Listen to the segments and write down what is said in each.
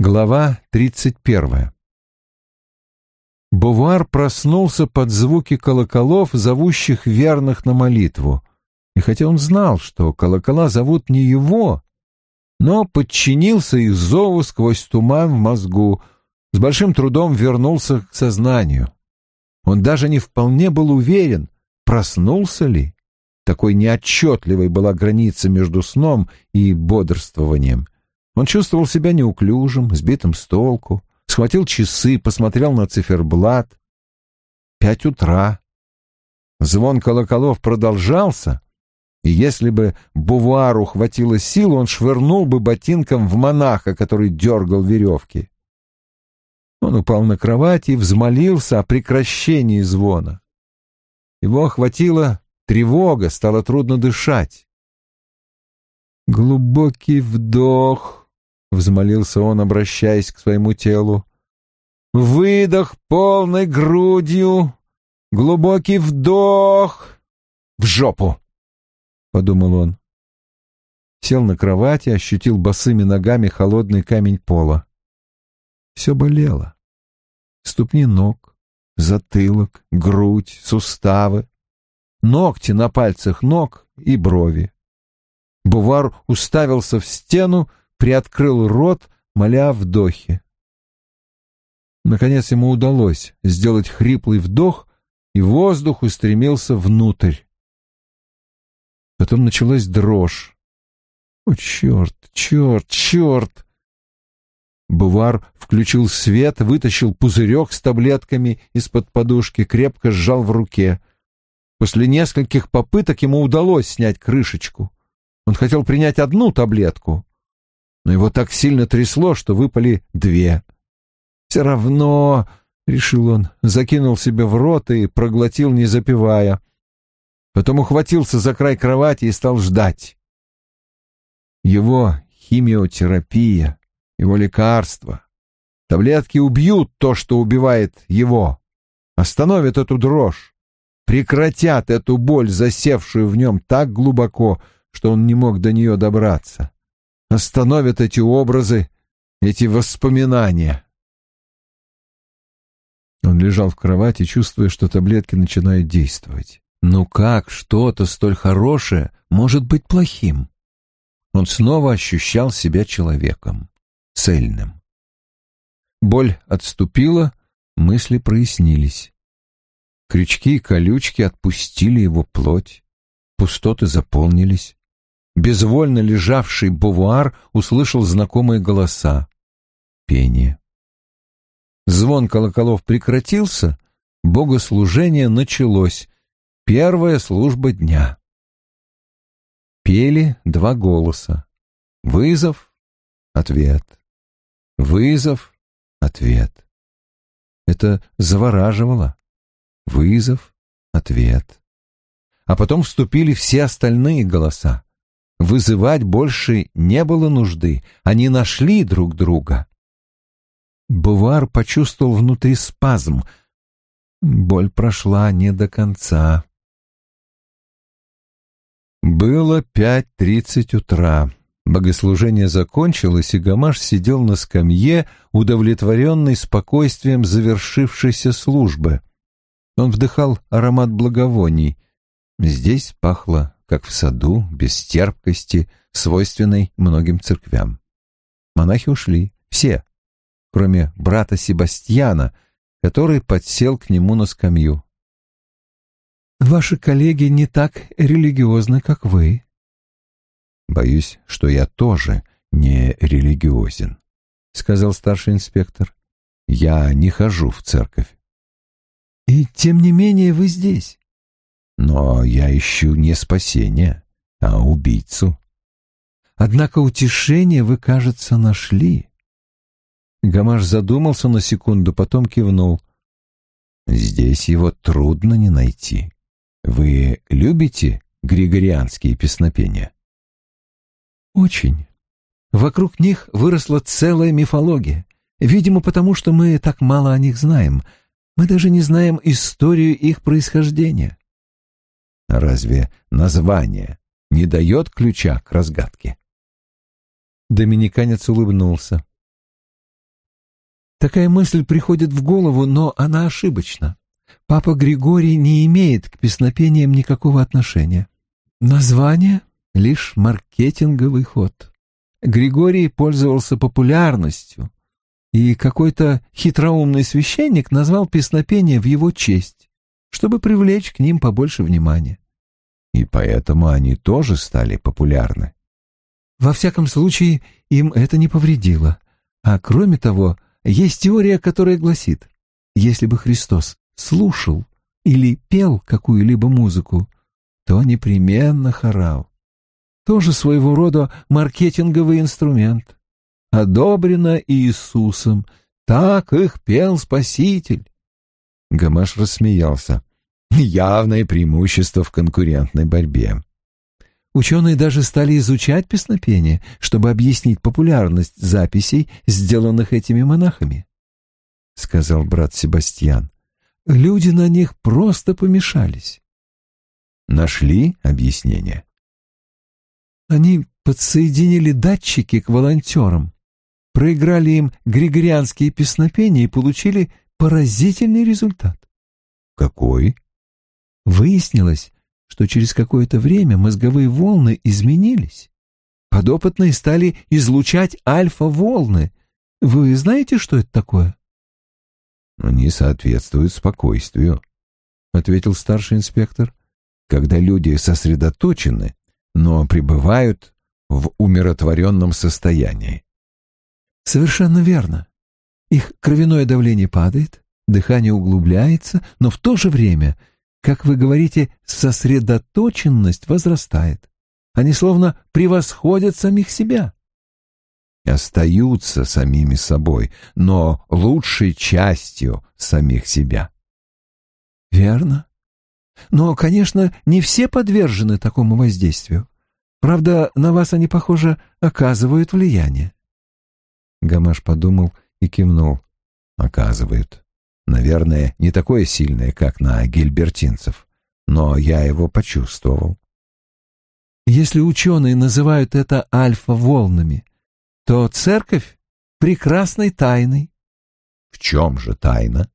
Глава тридцать первая. Бувар проснулся под звуки колоколов, зовущих верных на молитву. И хотя он знал, что колокола зовут не его, но подчинился их зову сквозь туман в мозгу, с большим трудом вернулся к сознанию. Он даже не вполне был уверен, проснулся ли. Такой неотчетливой была граница между сном и бодрствованием. Он чувствовал себя неуклюжим, сбитым с толку, схватил часы, посмотрел на циферблат. Пять утра. Звон колоколов продолжался, и если бы Бувуару хватило сил, он швырнул бы ботинком в монаха, который дергал веревки. Он упал на кровать и взмолился о прекращении звона. Его охватила тревога, стало трудно дышать. Глубокий вдох, взмолился он, обращаясь к своему телу. Выдох полной грудью, глубокий вдох в жопу, подумал он. Сел на кровати, ощутил босыми ногами холодный камень пола. Все болело. Ступни ног, затылок, грудь, суставы, ногти на пальцах ног и брови. Бувар уставился в стену, приоткрыл рот, моля о вдохе. Наконец ему удалось сделать хриплый вдох, и воздух устремился внутрь. Потом началась дрожь. О, черт, черт, черт! Бувар включил свет, вытащил пузырек с таблетками из-под подушки, крепко сжал в руке. После нескольких попыток ему удалось снять крышечку. Он хотел принять одну таблетку, но его так сильно трясло, что выпали две. «Все равно», — решил он, закинул себе в рот и проглотил, не запивая. Потом ухватился за край кровати и стал ждать. Его химиотерапия, его лекарства, таблетки убьют то, что убивает его, остановят эту дрожь, прекратят эту боль, засевшую в нем так глубоко, что он не мог до нее добраться остановят эти образы, эти воспоминания. Он лежал в кровати, чувствуя, что таблетки начинают действовать. Ну как что-то столь хорошее может быть плохим? Он снова ощущал себя человеком, цельным. Боль отступила, мысли прояснились. Крючки и колючки отпустили его плоть, пустоты заполнились. Безвольно лежавший Бувуар услышал знакомые голоса. Пение. Звон колоколов прекратился, богослужение началось. Первая служба дня. Пели два голоса. Вызов, ответ. Вызов, ответ. Это завораживало. Вызов, ответ. А потом вступили все остальные голоса. Вызывать больше не было нужды, они нашли друг друга. Бувар почувствовал внутри спазм. Боль прошла не до конца. Было пять тридцать утра. Богослужение закончилось, и Гамаш сидел на скамье, удовлетворенный спокойствием завершившейся службы. Он вдыхал аромат благовоний. Здесь пахло как в саду, без терпкости, свойственной многим церквям. Монахи ушли, все, кроме брата Себастьяна, который подсел к нему на скамью. «Ваши коллеги не так религиозны, как вы». «Боюсь, что я тоже не религиозен», — сказал старший инспектор. «Я не хожу в церковь». «И тем не менее вы здесь». Но я ищу не спасение, а убийцу. Однако утешение вы, кажется, нашли. Гамаш задумался на секунду, потом кивнул. Здесь его трудно не найти. Вы любите григорианские песнопения? Очень. Вокруг них выросла целая мифология. Видимо, потому что мы так мало о них знаем. Мы даже не знаем историю их происхождения. Разве название не дает ключа к разгадке? Доминиканец улыбнулся. Такая мысль приходит в голову, но она ошибочна. Папа Григорий не имеет к песнопениям никакого отношения. Название — лишь маркетинговый ход. Григорий пользовался популярностью, и какой-то хитроумный священник назвал песнопение в его честь, чтобы привлечь к ним побольше внимания. И поэтому они тоже стали популярны. Во всяком случае, им это не повредило. А кроме того, есть теория, которая гласит, если бы Христос слушал или пел какую-либо музыку, то непременно хорал. Тоже своего рода маркетинговый инструмент. Одобрено Иисусом, так их пел Спаситель. Гамаш рассмеялся. Явное преимущество в конкурентной борьбе. Ученые даже стали изучать песнопение, чтобы объяснить популярность записей, сделанных этими монахами, — сказал брат Себастьян. Люди на них просто помешались. Нашли объяснение? Они подсоединили датчики к волонтерам, проиграли им григорианские песнопения и получили поразительный результат. Какой? Выяснилось, что через какое-то время мозговые волны изменились. Подопытные стали излучать альфа-волны. Вы знаете, что это такое? Они соответствуют спокойствию, ответил старший инспектор. Когда люди сосредоточены, но пребывают в умиротворенном состоянии. Совершенно верно. Их кровяное давление падает, дыхание углубляется, но в то же время, как вы говорите, сосредоточенность возрастает. Они словно превосходят самих себя остаются самими собой, но лучшей частью самих себя. Верно. Но, конечно, не все подвержены такому воздействию. Правда, на вас они, похоже, оказывают влияние. Гамаш подумал и кивнул. Оказывают. Наверное, не такое сильное, как на гильбертинцев, но я его почувствовал. Если ученые называют это альфа-волнами, то церковь прекрасной тайной. В чем же тайна?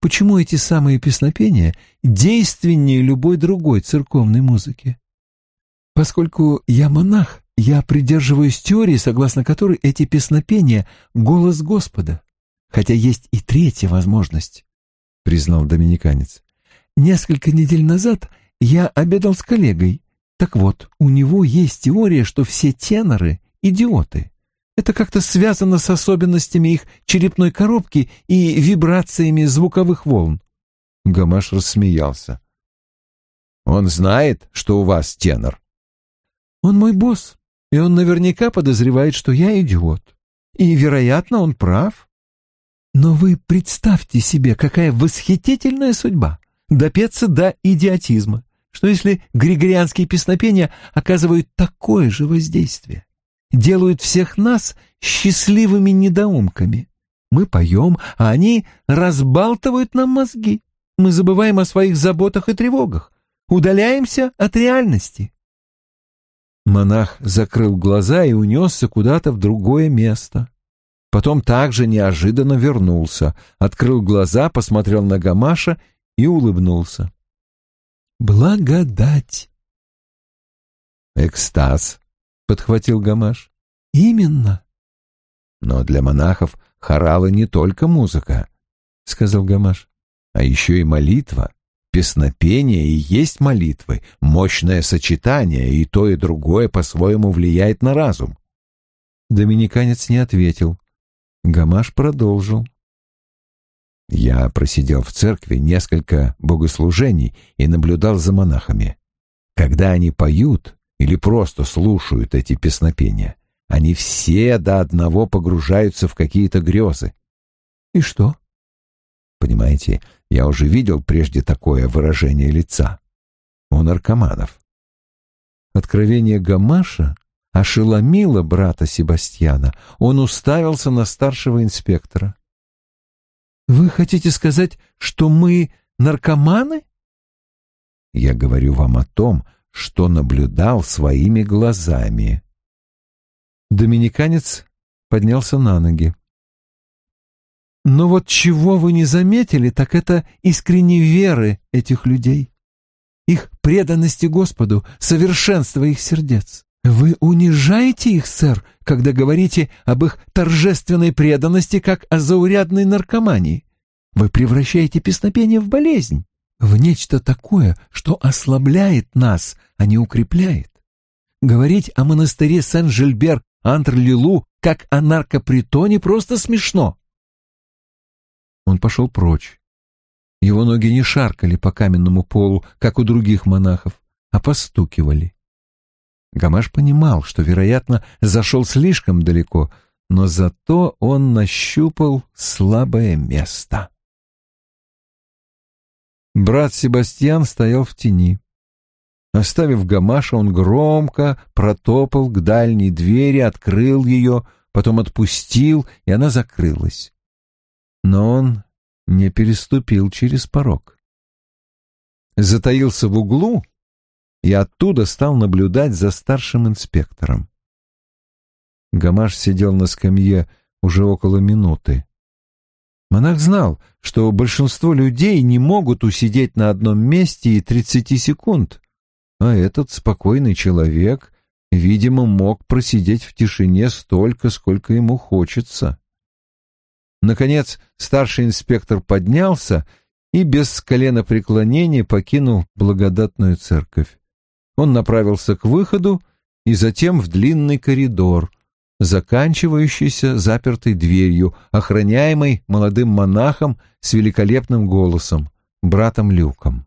Почему эти самые песнопения действеннее любой другой церковной музыки? Поскольку я монах, я придерживаюсь теории, согласно которой эти песнопения — голос Господа. Хотя есть и третья возможность, — признал доминиканец. Несколько недель назад я обедал с коллегой. Так вот, у него есть теория, что все теноры — идиоты. Это как-то связано с особенностями их черепной коробки и вибрациями звуковых волн. Гамаш рассмеялся. «Он знает, что у вас тенор?» «Он мой босс, и он наверняка подозревает, что я идиот. И, вероятно, он прав. Но вы представьте себе, какая восхитительная судьба — допеться до идиотизма, что если григорианские песнопения оказывают такое же воздействие делают всех нас счастливыми недоумками. Мы поем, а они разбалтывают нам мозги. Мы забываем о своих заботах и тревогах, удаляемся от реальности. Монах закрыл глаза и унесся куда-то в другое место. Потом также неожиданно вернулся, открыл глаза, посмотрел на Гамаша и улыбнулся. «Благодать!» «Экстаз!» — подхватил Гамаш. «Именно». «Но для монахов хоралы не только музыка», — сказал Гамаш, — «а еще и молитва. Песнопение и есть молитвы, мощное сочетание, и то, и другое по-своему влияет на разум». Доминиканец не ответил. Гамаш продолжил. Я просидел в церкви несколько богослужений и наблюдал за монахами. Когда они поют, или просто слушают эти песнопения, они все до одного погружаются в какие-то грезы. И что? Понимаете, я уже видел прежде такое выражение лица. У наркоманов. Откровение Гамаша ошеломило брата Себастьяна. Он уставился на старшего инспектора. «Вы хотите сказать, что мы наркоманы?» «Я говорю вам о том, что наблюдал своими глазами. Доминиканец поднялся на ноги. Но вот чего вы не заметили, так это искренней веры этих людей, их преданности Господу, совершенства их сердец. Вы унижаете их, сэр, когда говорите об их торжественной преданности, как о заурядной наркомании. Вы превращаете песнопение в болезнь, в нечто такое, что ослабляет нас, а не укрепляет. Говорить о монастыре Сен-Жильбер Антр-Лилу как о наркопритоне просто смешно. Он пошел прочь. Его ноги не шаркали по каменному полу, как у других монахов, а постукивали. Гамаш понимал, что, вероятно, зашел слишком далеко, но зато он нащупал слабое место. Брат Себастьян стоял в тени. Оставив Гамаша, он громко протопал к дальней двери, открыл ее, потом отпустил, и она закрылась но он не переступил через порог. Затаился в углу и оттуда стал наблюдать за старшим инспектором. Гамаш сидел на скамье уже около минуты. Монах знал, что большинство людей не могут усидеть на одном месте и тридцати секунд, а этот спокойный человек, видимо, мог просидеть в тишине столько, сколько ему хочется. Наконец старший инспектор поднялся и без коленопреклонения покинул благодатную церковь. Он направился к выходу и затем в длинный коридор, заканчивающийся запертой дверью, охраняемой молодым монахом с великолепным голосом, братом Люком.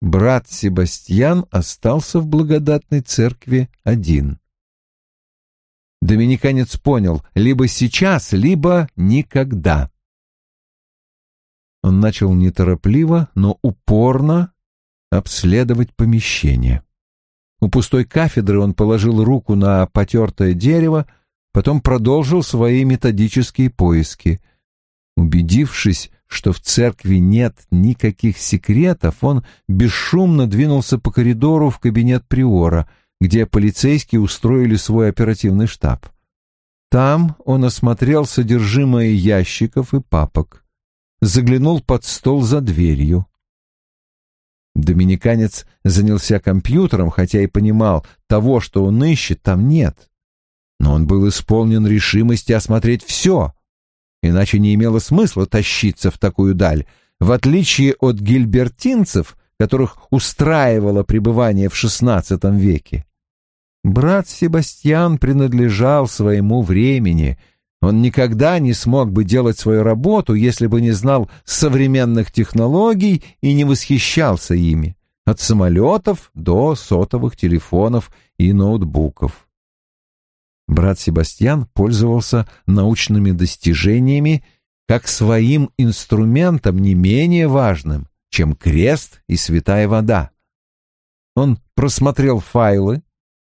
Брат Себастьян остался в благодатной церкви один. Доминиканец понял, либо сейчас, либо никогда. Он начал неторопливо, но упорно обследовать помещение. У пустой кафедры он положил руку на потертое дерево, потом продолжил свои методические поиски. Убедившись, что в церкви нет никаких секретов, он бесшумно двинулся по коридору в кабинет приора — где полицейские устроили свой оперативный штаб. Там он осмотрел содержимое ящиков и папок, заглянул под стол за дверью. Доминиканец занялся компьютером, хотя и понимал, того, что он ищет, там нет. Но он был исполнен решимости осмотреть все, иначе не имело смысла тащиться в такую даль. В отличие от гильбертинцев, которых устраивало пребывание в XVI веке, Брат Себастьян принадлежал своему времени. Он никогда не смог бы делать свою работу, если бы не знал современных технологий и не восхищался ими, от самолетов до сотовых телефонов и ноутбуков. Брат Себастьян пользовался научными достижениями как своим инструментом не менее важным, чем крест и святая вода. Он просмотрел файлы,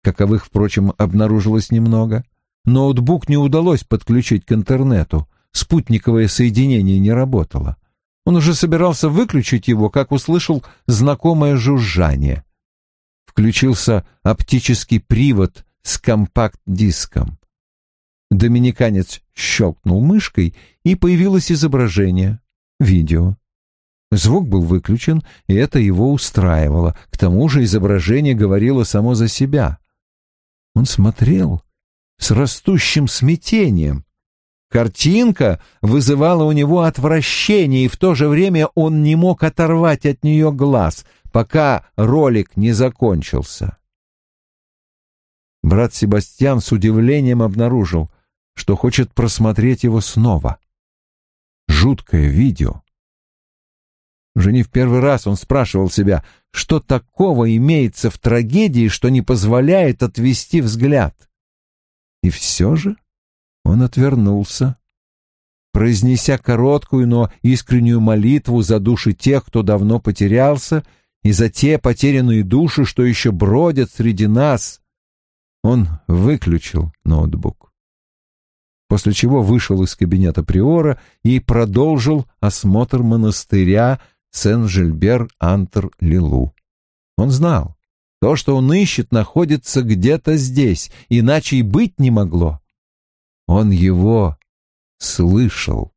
каковых, впрочем, обнаружилось немного. Ноутбук не удалось подключить к интернету, спутниковое соединение не работало. Он уже собирался выключить его, как услышал знакомое жужжание. Включился оптический привод с компакт-диском. Доминиканец щелкнул мышкой, и появилось изображение, видео. Звук был выключен, и это его устраивало. К тому же изображение говорило само за себя. Он смотрел с растущим смятением. Картинка вызывала у него отвращение, и в то же время он не мог оторвать от нее глаз, пока ролик не закончился. Брат Себастьян с удивлением обнаружил, что хочет просмотреть его снова. Жуткое видео. Уже не в первый раз он спрашивал себя, что такого имеется в трагедии, что не позволяет отвести взгляд. И все же он отвернулся, произнеся короткую, но искреннюю молитву за души тех, кто давно потерялся, и за те потерянные души, что еще бродят среди нас. Он выключил ноутбук. После чего вышел из кабинета приора и продолжил осмотр монастыря, Сен-Жильбер-Антр-Лилу. Он знал, то, что он ищет, находится где-то здесь, иначе и быть не могло. Он его слышал.